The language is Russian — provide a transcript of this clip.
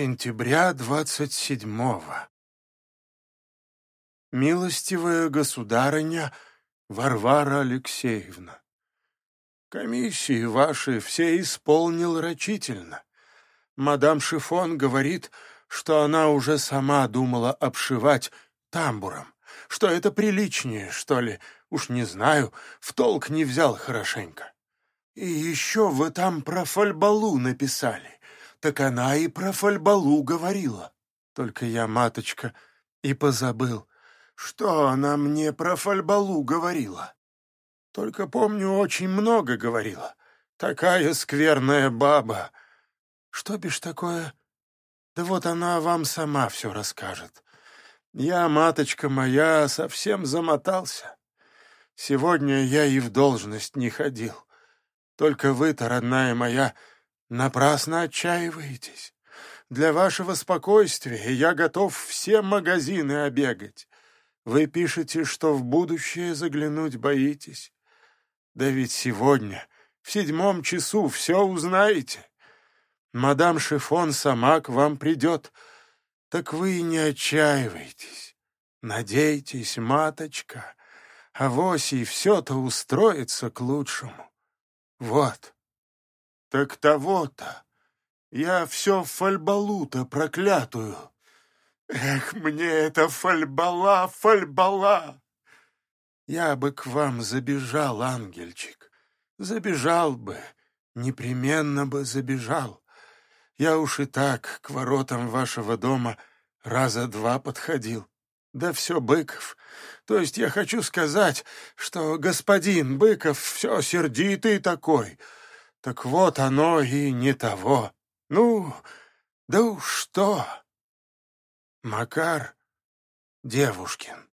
сентября двадцать седьмого. Милостивая государыня Варвара Алексеевна, комиссии ваши все исполнил рачительно. Мадам Шифон говорит, что она уже сама думала обшивать тамбуром, что это приличнее, что ли, уж не знаю, в толк не взял хорошенько. И еще вы там про фольбалу написали так она и про фольбалу говорила. Только я, маточка, и позабыл, что она мне про фольбалу говорила. Только помню, очень много говорила. Такая скверная баба. Что бишь такое? Да вот она вам сама все расскажет. Я, маточка моя, совсем замотался. Сегодня я и в должность не ходил. Только вы-то, родная моя, Напрасно отчаиваетесь. Для вашего спокойствия я готов все магазины обегать. Вы пишете, что в будущее заглянуть боитесь. Да ведь сегодня, в седьмом часу, все узнаете. Мадам Шифон сама к вам придет. Так вы не отчаивайтесь. Надейтесь, маточка, а вось и все-то устроится к лучшему. Вот. Так того-то. Я все фальбалу-то проклятую. Эх, мне это фальбала, фальбала! Я бы к вам забежал, ангельчик. Забежал бы, непременно бы забежал. Я уж и так к воротам вашего дома раза два подходил. Да все Быков. То есть я хочу сказать, что господин Быков все сердитый такой — так вот оно и не того. Ну, да уж что. Макар Девушкин.